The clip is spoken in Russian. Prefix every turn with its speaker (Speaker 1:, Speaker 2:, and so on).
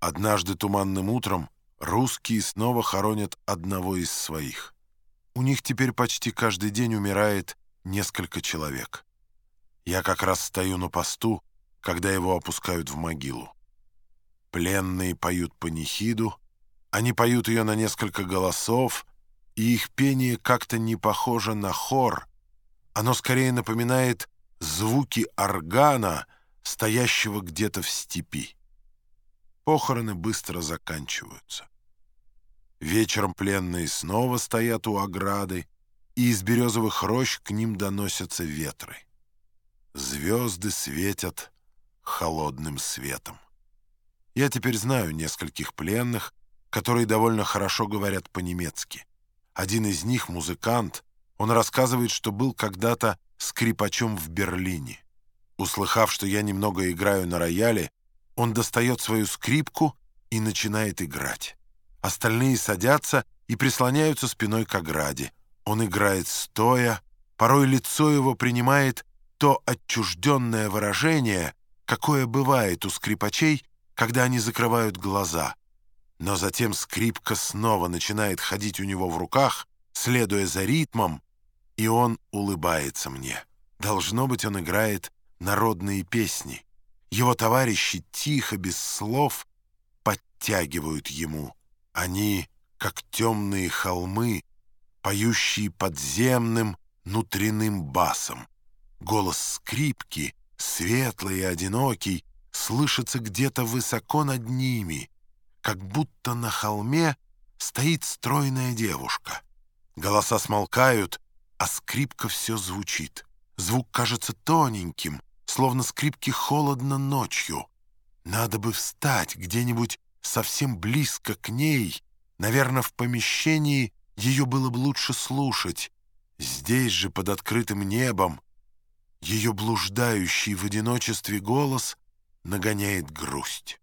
Speaker 1: Однажды туманным утром русские снова хоронят одного из своих. У них теперь почти каждый день умирает несколько человек. Я как раз стою на посту, когда его опускают в могилу. Пленные поют панихиду, они поют ее на несколько голосов, и их пение как-то не похоже на хор, оно скорее напоминает звуки органа, стоящего где-то в степи. Похороны быстро заканчиваются. Вечером пленные снова стоят у ограды, и из березовых рощ к ним доносятся ветры. Звезды светят холодным светом. Я теперь знаю нескольких пленных, которые довольно хорошо говорят по-немецки. Один из них — музыкант, он рассказывает, что был когда-то скрипачом в Берлине. Услыхав, что я немного играю на рояле, он достает свою скрипку и начинает играть. Остальные садятся и прислоняются спиной к ограде. Он играет стоя, порой лицо его принимает то отчужденное выражение, какое бывает у скрипачей, когда они закрывают глаза. Но затем скрипка снова начинает ходить у него в руках, следуя за ритмом, и он улыбается мне. Должно быть, он играет народные песни. Его товарищи тихо, без слов, подтягивают ему. Они, как темные холмы, поющие подземным, внутренним басом. Голос скрипки, светлый и одинокий, слышится где-то высоко над ними, как будто на холме стоит стройная девушка. Голоса смолкают, а скрипка все звучит. Звук кажется тоненьким, словно скрипки холодно ночью. Надо бы встать где-нибудь совсем близко к ней. Наверное, в помещении ее было бы лучше слушать. Здесь же, под открытым небом, ее блуждающий в одиночестве голос нагоняет грусть.